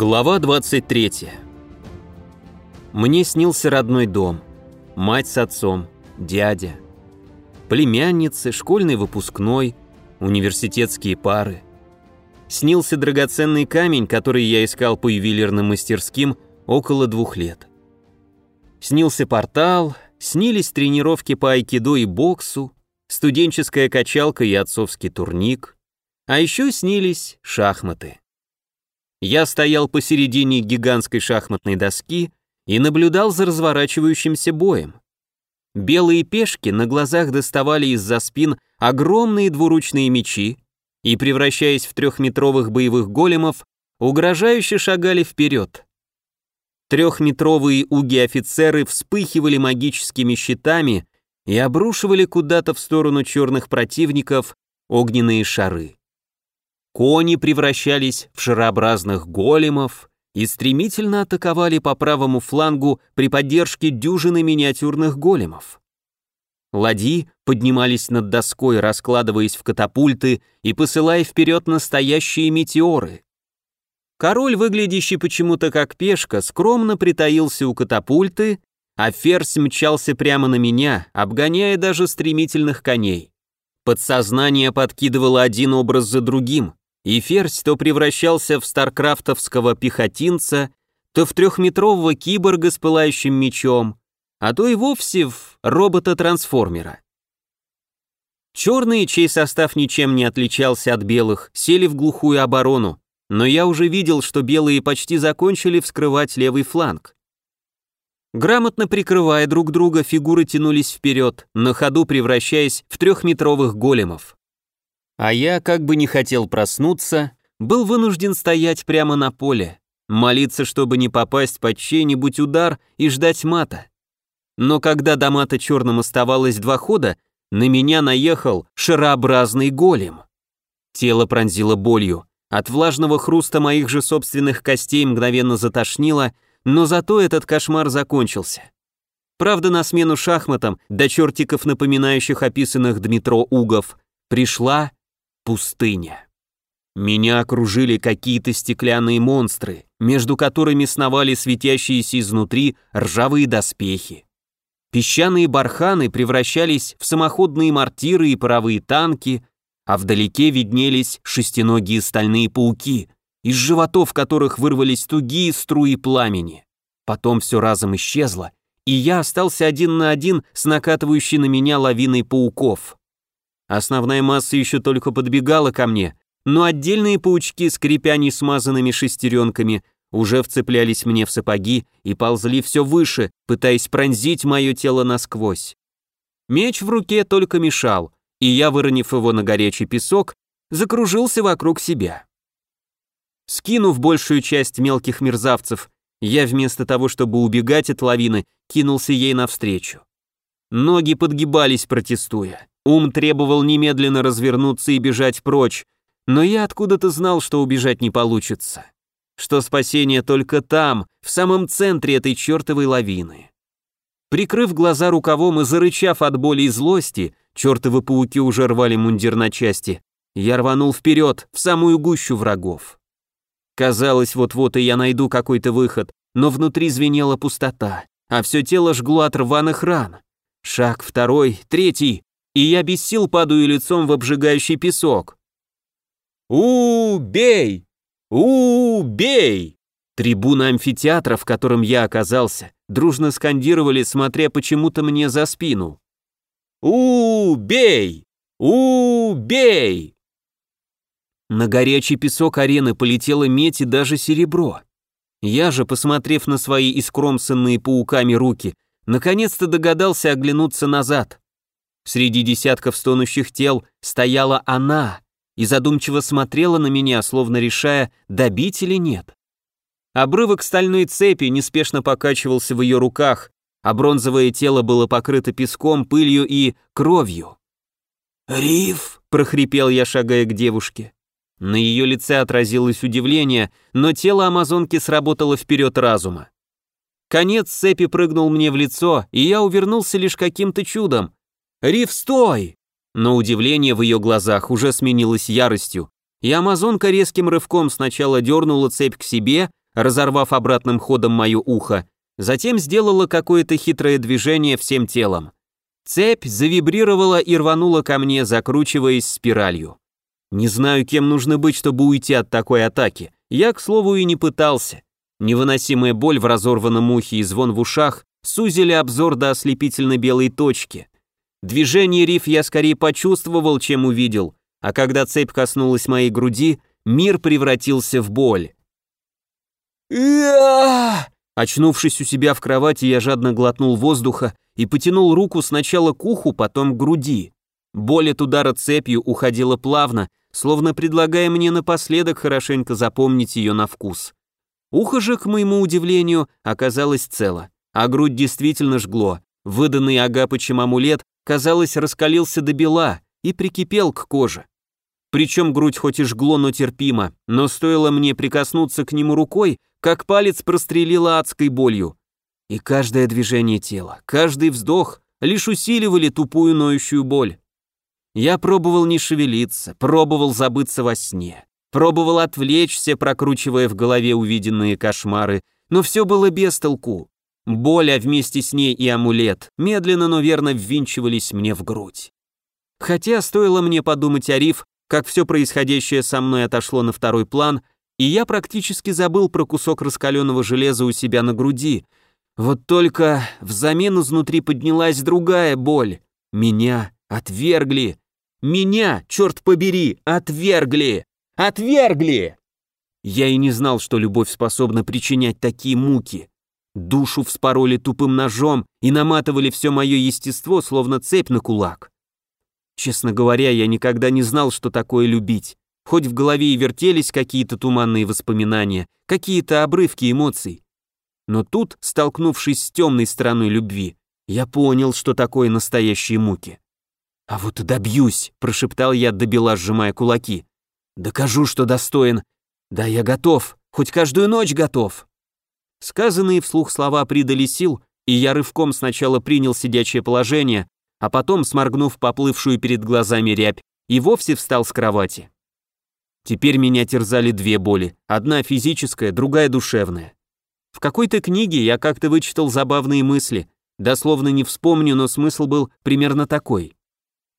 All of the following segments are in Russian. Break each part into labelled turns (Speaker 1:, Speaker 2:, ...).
Speaker 1: Глава 23. Мне снился родной дом. Мать с отцом, дядя. Племянницы, школьный выпускной, университетские пары. Снился драгоценный камень, который я искал по ювелирным мастерским около двух лет. Снился портал, снились тренировки по айкидо и боксу, студенческая качалка и отцовский турник, а еще снились шахматы. Я стоял посередине гигантской шахматной доски и наблюдал за разворачивающимся боем. Белые пешки на глазах доставали из-за спин огромные двуручные мечи и, превращаясь в трехметровых боевых големов, угрожающе шагали вперед. Трехметровые уги-офицеры вспыхивали магическими щитами и обрушивали куда-то в сторону черных противников огненные шары. Кони превращались в шарообразных големов и стремительно атаковали по правому флангу при поддержке дюжины миниатюрных големов. Ладьи поднимались над доской, раскладываясь в катапульты и посылая вперед настоящие метеоры. Король, выглядящий почему-то как пешка, скромно притаился у катапульты, а ферзь мчался прямо на меня, обгоняя даже стремительных коней. Подсознание подкидывало один образ за другим, и ферзь то превращался в старкрафтовского пехотинца, то в трехметрового киборга с пылающим мечом, а то и вовсе в робота-трансформера. Черные, чей состав ничем не отличался от белых, сели в глухую оборону, но я уже видел, что белые почти закончили вскрывать левый фланг. Грамотно прикрывая друг друга, фигуры тянулись вперед, на ходу превращаясь в трехметровых големов. А я, как бы не хотел проснуться, был вынужден стоять прямо на поле, молиться, чтобы не попасть под чей-нибудь удар и ждать мата. Но когда до мата черным оставалось два хода, на меня наехал шарообразный голем. Тело пронзило болью, от влажного хруста моих же собственных костей мгновенно затошнило, но зато этот кошмар закончился. Правда, на смену шахматам, до чертиков напоминающих описанных Дмитро Угов, пришла пустыня. Меня окружили какие-то стеклянные монстры, между которыми сновали светящиеся изнутри ржавые доспехи. Песчаные барханы превращались в самоходные мортиры и паровые танки, а вдалеке виднелись шестиногие стальные пауки, из животов которых вырвались тугие струи пламени. Потом все разом исчезло, и я остался один на один с накатывающей на меня лавиной пауков. Основная масса еще только подбегала ко мне, но отдельные паучки, скрипя несмазанными шестеренками, уже вцеплялись мне в сапоги и ползли все выше, пытаясь пронзить мое тело насквозь. Меч в руке только мешал, и я, выронив его на горячий песок, закружился вокруг себя. Скинув большую часть мелких мерзавцев, я вместо того, чтобы убегать от лавины, кинулся ей навстречу. Ноги подгибались, протестуя. Ум требовал немедленно развернуться и бежать прочь, но я откуда-то знал, что убежать не получится. Что спасение только там, в самом центре этой чертовой лавины. Прикрыв глаза рукавом и зарычав от боли и злости, чертовы пауки уже рвали мундир на части, я рванул вперед, в самую гущу врагов. Казалось, вот-вот и я найду какой-то выход, но внутри звенела пустота, а все тело жгло от рваных ран. Шаг второй, третий, и я без сил падаю лицом в обжигающий песок. «Убей! Убей!» Трибуны амфитеатра, в котором я оказался, дружно скандировали, смотря почему-то мне за спину. «Убей! Убей!» На горячий песок арены полетела медь и даже серебро. Я же, посмотрев на свои искромсанные пауками руки, наконец-то догадался оглянуться назад. Среди десятков стонущих тел стояла она и задумчиво смотрела на меня, словно решая, добить или нет. Обрывок стальной цепи неспешно покачивался в ее руках, а бронзовое тело было покрыто песком, пылью и кровью. «Риф!» — прохрипел я, шагая к девушке. На ее лице отразилось удивление, но тело амазонки сработало вперед разума. Конец цепи прыгнул мне в лицо, и я увернулся лишь каким-то чудом. «Риф, стой!» Но удивление в ее глазах уже сменилось яростью, и амазонка резким рывком сначала дернула цепь к себе, разорвав обратным ходом мое ухо, затем сделала какое-то хитрое движение всем телом. Цепь завибрировала и рванула ко мне, закручиваясь спиралью. Не знаю, кем нужно быть, чтобы уйти от такой атаки. Я, к слову, и не пытался. Невыносимая боль в разорванном ухе и звон в ушах сузили обзор до ослепительно белой точки. Движение риф я скорее почувствовал, чем увидел, а когда цепь коснулась моей груди, мир превратился в боль. Очнувшись у себя в кровати, я жадно глотнул воздуха и потянул руку сначала к уху, потом к груди. Боль от удара цепью уходила плавно, словно предлагая мне напоследок хорошенько запомнить ее на вкус. Ухо же, к моему удивлению, оказалось цело, а грудь действительно жгло. Выданный Агапычем амулет, казалось, раскалился до бела и прикипел к коже. Причем грудь хоть и жгло, но терпимо, но стоило мне прикоснуться к нему рукой, как палец прострелило адской болью. И каждое движение тела, каждый вздох лишь усиливали тупую ноющую боль. Я пробовал не шевелиться, пробовал забыться во сне, пробовал отвлечься, прокручивая в голове увиденные кошмары, но все было без толку. Боль, а вместе с ней и амулет, медленно, но верно ввинчивались мне в грудь. Хотя стоило мне подумать о Риф, как все происходящее со мной отошло на второй план, и я практически забыл про кусок раскаленного железа у себя на груди. Вот только взамен изнутри поднялась другая боль. Меня отвергли, меня, черт побери, отвергли! Отвергли! Я и не знал, что любовь способна причинять такие муки. Душу вспороли тупым ножом и наматывали все мое естество, словно цепь на кулак. Честно говоря, я никогда не знал, что такое любить. Хоть в голове и вертелись какие-то туманные воспоминания, какие-то обрывки эмоций. Но тут, столкнувшись с темной стороной любви, я понял, что такое настоящие муки. «А вот и добьюсь», — прошептал я, добила, сжимая кулаки. «Докажу, что достоин. Да, я готов, хоть каждую ночь готов». Сказанные вслух слова придали сил, и я рывком сначала принял сидячее положение, а потом, сморгнув поплывшую перед глазами рябь, и вовсе встал с кровати. Теперь меня терзали две боли, одна физическая, другая душевная. В какой-то книге я как-то вычитал забавные мысли, дословно не вспомню, но смысл был примерно такой.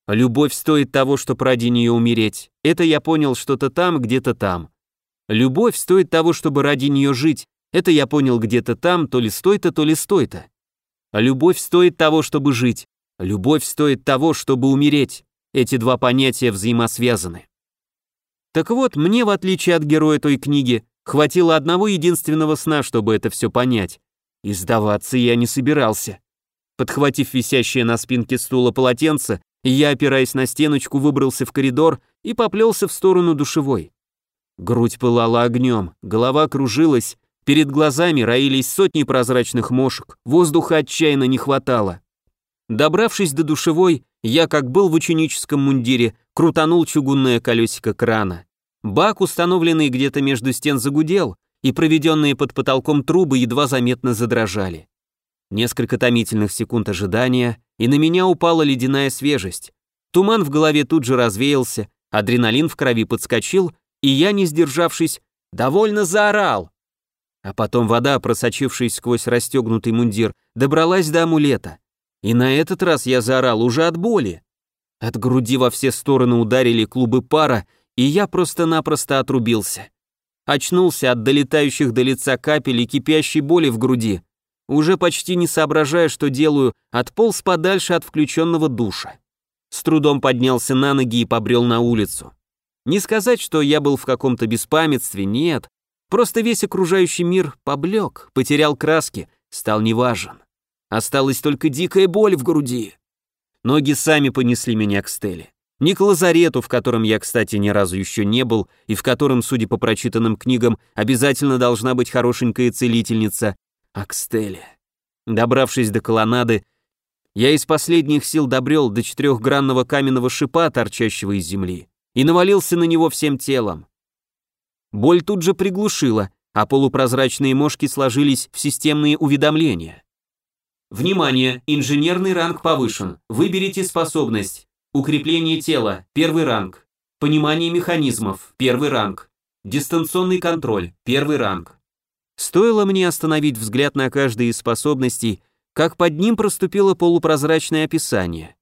Speaker 1: Любовь стоит того, чтобы ради нее умереть. Это я понял что-то там, где-то там. Любовь стоит того, чтобы ради нее жить. Это я понял где-то там, то ли стой-то, то ли стой-то. Любовь стоит того, чтобы жить. Любовь стоит того, чтобы умереть. Эти два понятия взаимосвязаны. Так вот, мне, в отличие от героя той книги, хватило одного единственного сна, чтобы это все понять. И сдаваться я не собирался. Подхватив висящее на спинке стула полотенце, я, опираясь на стеночку, выбрался в коридор и поплелся в сторону душевой. Грудь пылала огнем, голова кружилась, перед глазами роились сотни прозрачных мошек, воздуха отчаянно не хватало. Добравшись до душевой, я, как был в ученическом мундире, крутанул чугунное колесико крана. Бак, установленный где-то между стен, загудел, и проведенные под потолком трубы едва заметно задрожали. Несколько томительных секунд ожидания, и на меня упала ледяная свежесть. Туман в голове тут же развеялся, адреналин в крови подскочил, и я, не сдержавшись, довольно заорал. А потом вода, просочившись сквозь расстегнутый мундир, добралась до амулета. И на этот раз я заорал уже от боли. От груди во все стороны ударили клубы пара, и я просто-напросто отрубился. Очнулся от долетающих до лица капель и кипящей боли в груди уже почти не соображая, что делаю, отполз подальше от включенного душа. С трудом поднялся на ноги и побрел на улицу. Не сказать, что я был в каком-то беспамятстве, нет. Просто весь окружающий мир поблек, потерял краски, стал неважен. Осталась только дикая боль в груди. Ноги сами понесли меня к Стелле. Не к лазарету, в котором я, кстати, ни разу еще не был, и в котором, судя по прочитанным книгам, обязательно должна быть хорошенькая целительница, а к Стелле. Добравшись до колоннады, я из последних сил добрел до четырехгранного каменного шипа, торчащего из земли, и навалился на него всем телом. Боль тут же приглушила, а полупрозрачные мошки сложились в системные уведомления. Внимание! Инженерный ранг повышен. Выберите способность. Укрепление тела. Первый ранг. Понимание механизмов. Первый ранг. Дистанционный контроль. Первый ранг. Стоило мне остановить взгляд на каждой из способностей, как под ним проступило полупрозрачное описание.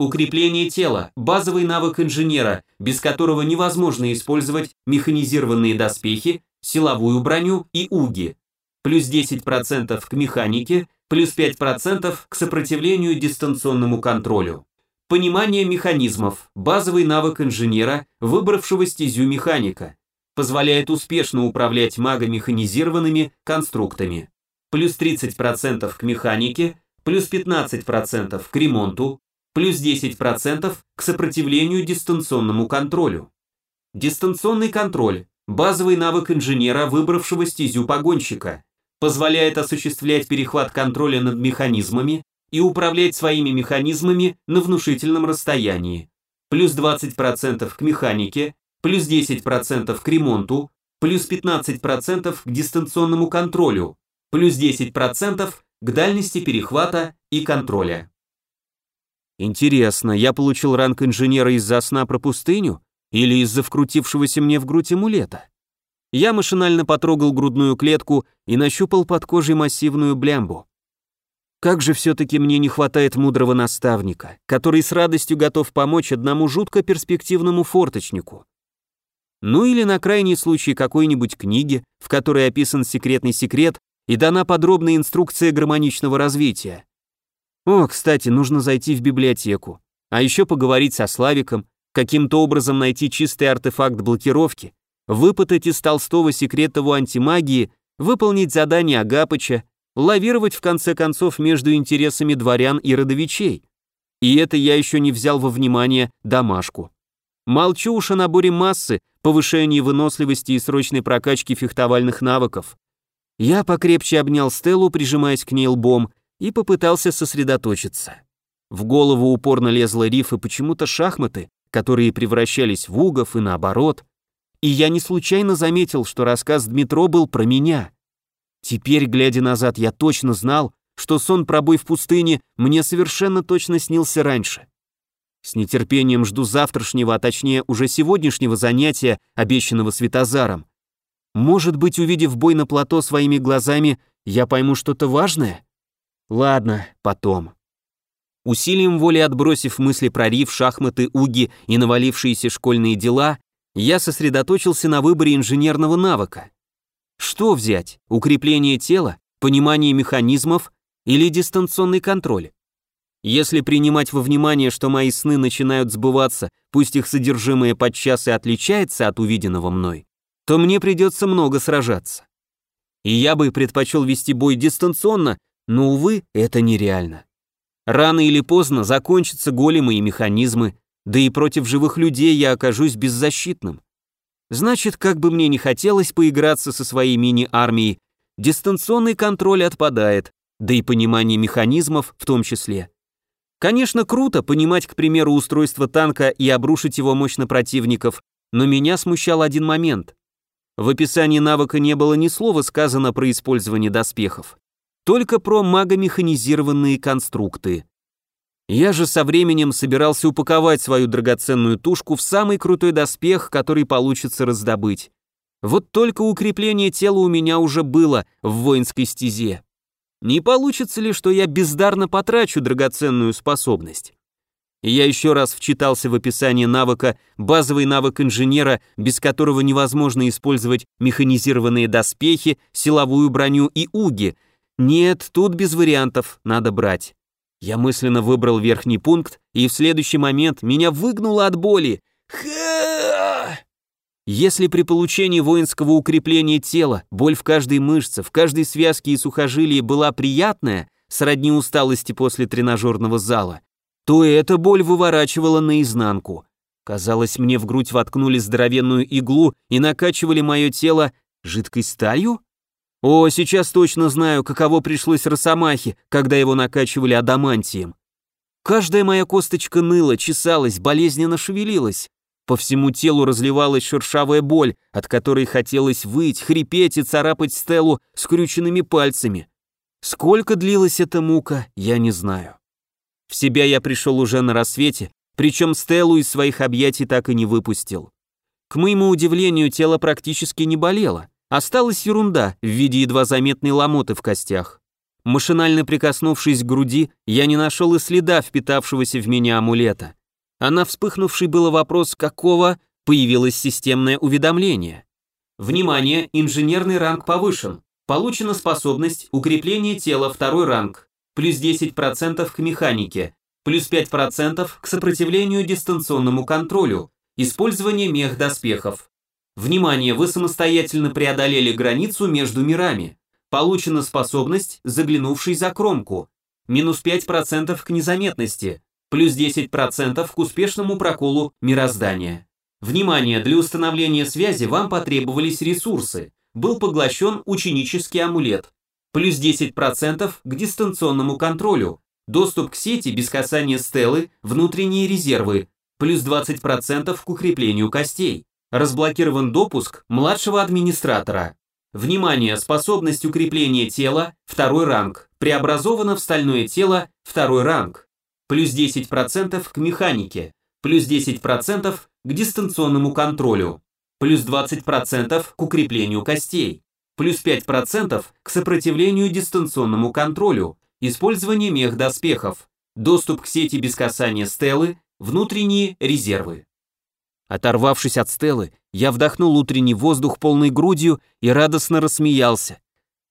Speaker 1: Укрепление тела – базовый навык инженера, без которого невозможно использовать механизированные доспехи, силовую броню и уги. Плюс 10% к механике, плюс 5% к сопротивлению дистанционному контролю. Понимание механизмов – базовый навык инженера, выбравшего стезю механика. Позволяет успешно управлять магомеханизированными конструктами. Плюс 30% к механике, плюс 15% к ремонту, плюс 10% к сопротивлению дистанционному контролю. Дистанционный контроль – базовый навык инженера, выбравшего стезю погонщика, позволяет осуществлять перехват контроля над механизмами и управлять своими механизмами на внушительном расстоянии. Плюс 20% к механике, плюс 10% к ремонту, плюс 15% к дистанционному контролю, плюс 10% к дальности перехвата и контроля. Интересно, я получил ранг инженера из-за сна про пустыню или из-за вкрутившегося мне в грудь амулета? Я машинально потрогал грудную клетку и нащупал под кожей массивную блямбу. Как же все-таки мне не хватает мудрого наставника, который с радостью готов помочь одному жутко перспективному форточнику. Ну или на крайний случай какой-нибудь книги, в которой описан секретный секрет и дана подробная инструкция гармоничного развития. О, кстати, нужно зайти в библиотеку. А еще поговорить со Славиком, каким-то образом найти чистый артефакт блокировки, выпытать из Толстого секрет его антимагии, выполнить задание Агапыча, лавировать в конце концов между интересами дворян и родовичей. И это я еще не взял во внимание домашку. Молчу уж о наборе массы, повышении выносливости и срочной прокачке фехтовальных навыков. Я покрепче обнял Стеллу, прижимаясь к ней лбом, и попытался сосредоточиться. В голову упорно лезла риф и почему-то шахматы, которые превращались в угов и наоборот. И я не случайно заметил, что рассказ Дмитро был про меня. Теперь, глядя назад, я точно знал, что сон про бой в пустыне мне совершенно точно снился раньше. С нетерпением жду завтрашнего, а точнее уже сегодняшнего занятия, обещанного Светозаром. Может быть, увидев бой на плато своими глазами, я пойму что-то важное? Ладно, потом. Усилием воли отбросив мысли про риф, шахматы, уги и навалившиеся школьные дела, я сосредоточился на выборе инженерного навыка. Что взять? Укрепление тела, понимание механизмов или дистанционный контроль? Если принимать во внимание, что мои сны начинают сбываться, пусть их содержимое подчас и отличается от увиденного мной, то мне придется много сражаться. И я бы предпочел вести бой дистанционно, но, увы, это нереально. Рано или поздно закончатся големы и механизмы, да и против живых людей я окажусь беззащитным. Значит, как бы мне не хотелось поиграться со своей мини-армией, дистанционный контроль отпадает, да и понимание механизмов в том числе. Конечно, круто понимать, к примеру, устройство танка и обрушить его мощь на противников, но меня смущал один момент. В описании навыка не было ни слова сказано про использование доспехов только про магомеханизированные конструкты. Я же со временем собирался упаковать свою драгоценную тушку в самый крутой доспех, который получится раздобыть. Вот только укрепление тела у меня уже было в воинской стезе. Не получится ли, что я бездарно потрачу драгоценную способность? я еще раз вчитался в описание навыка, базовый навык инженера, без которого невозможно использовать механизированные доспехи, силовую броню и уги — нет, тут без вариантов, надо брать. Я мысленно выбрал верхний пункт, и в следующий момент меня выгнуло от боли. Если при получении воинского укрепления тела боль в каждой мышце, в каждой связке и сухожилии была приятная, сродни усталости после тренажерного зала, то эта боль выворачивала наизнанку. Казалось, мне в грудь воткнули здоровенную иглу и накачивали мое тело жидкой сталью? О, сейчас точно знаю, каково пришлось Росомахе, когда его накачивали адамантием. Каждая моя косточка ныла, чесалась, болезненно шевелилась. По всему телу разливалась шершавая боль, от которой хотелось выть, хрипеть и царапать Стеллу скрюченными пальцами. Сколько длилась эта мука, я не знаю. В себя я пришел уже на рассвете, причем Стеллу из своих объятий так и не выпустил. К моему удивлению, тело практически не болело. Осталась ерунда в виде едва заметной ломоты в костях. Машинально прикоснувшись к груди, я не нашел и следа впитавшегося в меня амулета. А на вспыхнувший было вопрос «какого?» появилось системное уведомление. Внимание, инженерный ранг повышен. Получена способность укрепления тела второй ранг, плюс 10% к механике, плюс 5% к сопротивлению дистанционному контролю, использование мех-доспехов. Внимание, вы самостоятельно преодолели границу между мирами. Получена способность, заглянувший за кромку. Минус 5% к незаметности, плюс 10% к успешному проколу мироздания. Внимание, для установления связи вам потребовались ресурсы. Был поглощен ученический амулет. Плюс 10% к дистанционному контролю. Доступ к сети без касания стелы, внутренние резервы. Плюс 20% к укреплению костей. Разблокирован допуск младшего администратора. Внимание, способность укрепления тела, второй ранг. Преобразовано в стальное тело, второй ранг. Плюс 10% к механике. Плюс 10% к дистанционному контролю, плюс 20% к укреплению костей, плюс 5% к сопротивлению дистанционному контролю, использование мех-доспехов, доступ к сети без касания стелы, внутренние резервы. Оторвавшись от стелы, я вдохнул утренний воздух полной грудью и радостно рассмеялся.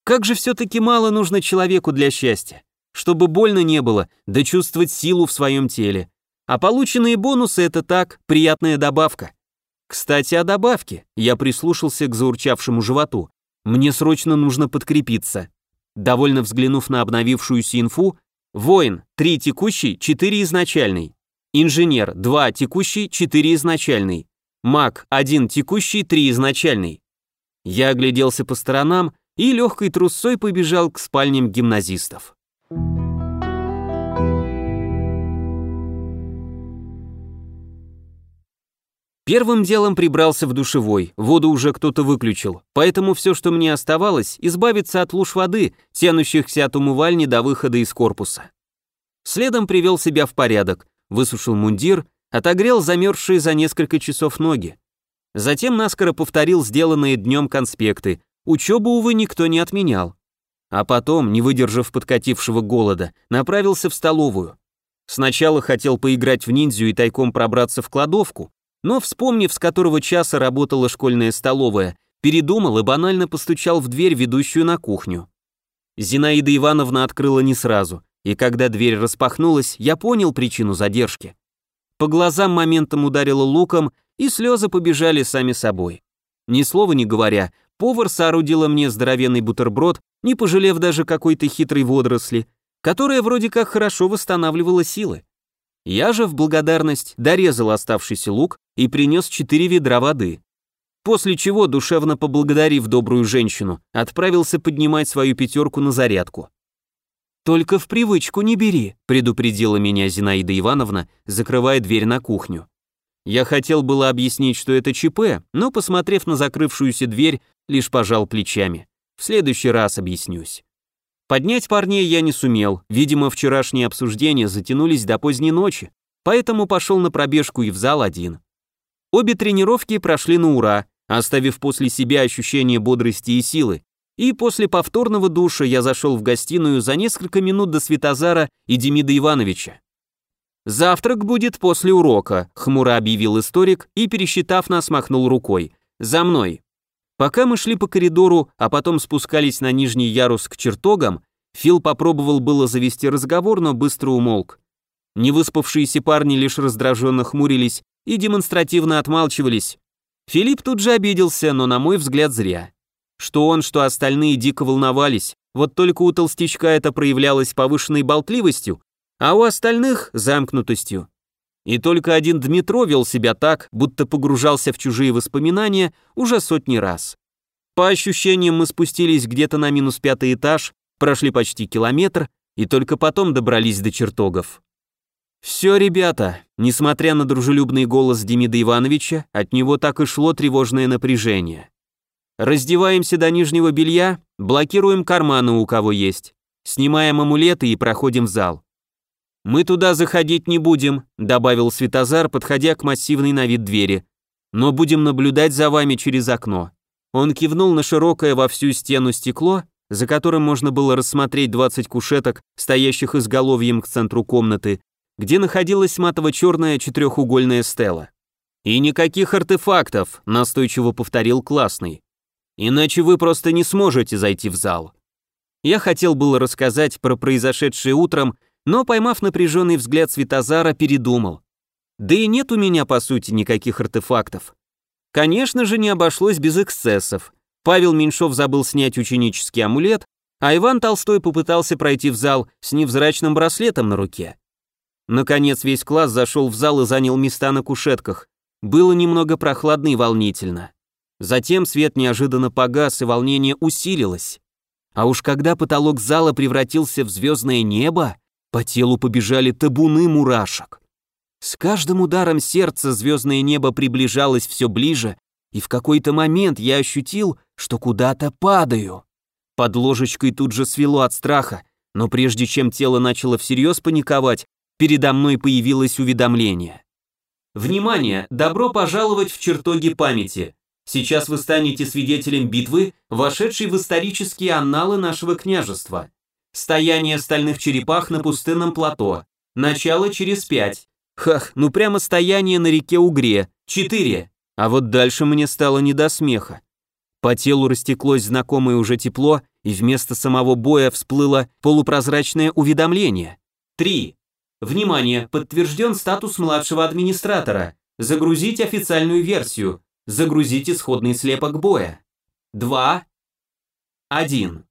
Speaker 1: Как же все-таки мало нужно человеку для счастья. Чтобы больно не было, да чувствовать силу в своем теле. А полученные бонусы это так, приятная добавка. Кстати, о добавке. Я прислушался к заурчавшему животу. Мне срочно нужно подкрепиться. Довольно взглянув на обновившуюся инфу, воин 3 текущий, 4 изначальный. Инженер 2 текущий, 4 изначальный. Маг 1 текущий, 3 изначальный. Я огляделся по сторонам и легкой трусцой побежал к спальням гимназистов. Первым делом прибрался в душевой, воду уже кто-то выключил, поэтому все, что мне оставалось, избавиться от луж воды, тянущихся от умывальни до выхода из корпуса. Следом привел себя в порядок, высушил мундир, отогрел замерзшие за несколько часов ноги. Затем наскоро повторил сделанные днем конспекты, учебу, увы, никто не отменял. А потом, не выдержав подкатившего голода, направился в столовую. Сначала хотел поиграть в ниндзю и тайком пробраться в кладовку, но, вспомнив, с которого часа работала школьная столовая, передумал и банально постучал в дверь, ведущую на кухню. Зинаида Ивановна открыла не сразу, и когда дверь распахнулась, я понял причину задержки. По глазам моментом ударило луком, и слезы побежали сами собой. Ни слова не говоря, повар соорудила мне здоровенный бутерброд, не пожалев даже какой-то хитрой водоросли, которая вроде как хорошо восстанавливала силы. Я же в благодарность дорезал оставшийся лук и принес четыре ведра воды. После чего, душевно поблагодарив добрую женщину, отправился поднимать свою пятерку на зарядку. «Только в привычку не бери», — предупредила меня Зинаида Ивановна, закрывая дверь на кухню. Я хотел было объяснить, что это ЧП, но, посмотрев на закрывшуюся дверь, лишь пожал плечами. В следующий раз объяснюсь. Поднять парней я не сумел, видимо, вчерашние обсуждения затянулись до поздней ночи, поэтому пошел на пробежку и в зал один. Обе тренировки прошли на ура, оставив после себя ощущение бодрости и силы, и после повторного душа я зашел в гостиную за несколько минут до Светозара и Демида Ивановича. «Завтрак будет после урока», — хмуро объявил историк и, пересчитав нас, махнул рукой. «За мной». Пока мы шли по коридору, а потом спускались на нижний ярус к чертогам, Фил попробовал было завести разговор, но быстро умолк. Невыспавшиеся парни лишь раздраженно хмурились и демонстративно отмалчивались. Филипп тут же обиделся, но, на мой взгляд, зря. Что он, что остальные дико волновались, вот только у толстячка это проявлялось повышенной болтливостью, а у остальных — замкнутостью. И только один Дмитро вел себя так, будто погружался в чужие воспоминания уже сотни раз. По ощущениям мы спустились где-то на минус пятый этаж, прошли почти километр и только потом добрались до чертогов. «Все, ребята», несмотря на дружелюбный голос Демида Ивановича, от него так и шло тревожное напряжение. «Раздеваемся до нижнего белья, блокируем карманы у кого есть, снимаем амулеты и проходим в зал. «Мы туда заходить не будем», — добавил Светозар, подходя к массивной на вид двери. «Но будем наблюдать за вами через окно. Он кивнул на широкое во всю стену стекло, за которым можно было рассмотреть 20 кушеток, стоящих изголовьем к центру комнаты, где находилась матово-черная четырехугольная стела. «И никаких артефактов», — настойчиво повторил классный. «Иначе вы просто не сможете зайти в зал». Я хотел было рассказать про произошедшее утром, но, поймав напряженный взгляд Светозара, передумал. Да и нет у меня, по сути, никаких артефактов. Конечно же, не обошлось без эксцессов. Павел Меньшов забыл снять ученический амулет, а Иван Толстой попытался пройти в зал с невзрачным браслетом на руке. Наконец весь класс зашел в зал и занял места на кушетках. Было немного прохладно и волнительно. Затем свет неожиданно погас, и волнение усилилось. А уж когда потолок зала превратился в звездное небо, по телу побежали табуны мурашек. С каждым ударом сердца звездное небо приближалось все ближе, и в какой-то момент я ощутил, что куда-то падаю. Под ложечкой тут же свело от страха, но прежде чем тело начало всерьез паниковать, передо мной появилось уведомление. Внимание! Добро пожаловать в чертоги памяти. Сейчас вы станете свидетелем битвы, вошедшей в исторические анналы нашего княжества. Стояние стальных черепах на пустынном плато. Начало через пять. Хах, ну прямо стояние на реке Угре. Четыре. А вот дальше мне стало не до смеха. По телу растеклось знакомое уже тепло, и вместо самого боя всплыло полупрозрачное уведомление. Три. Внимание, подтвержден статус младшего администратора. Загрузить официальную версию. Загрузить исходный слепок боя. 2. 1.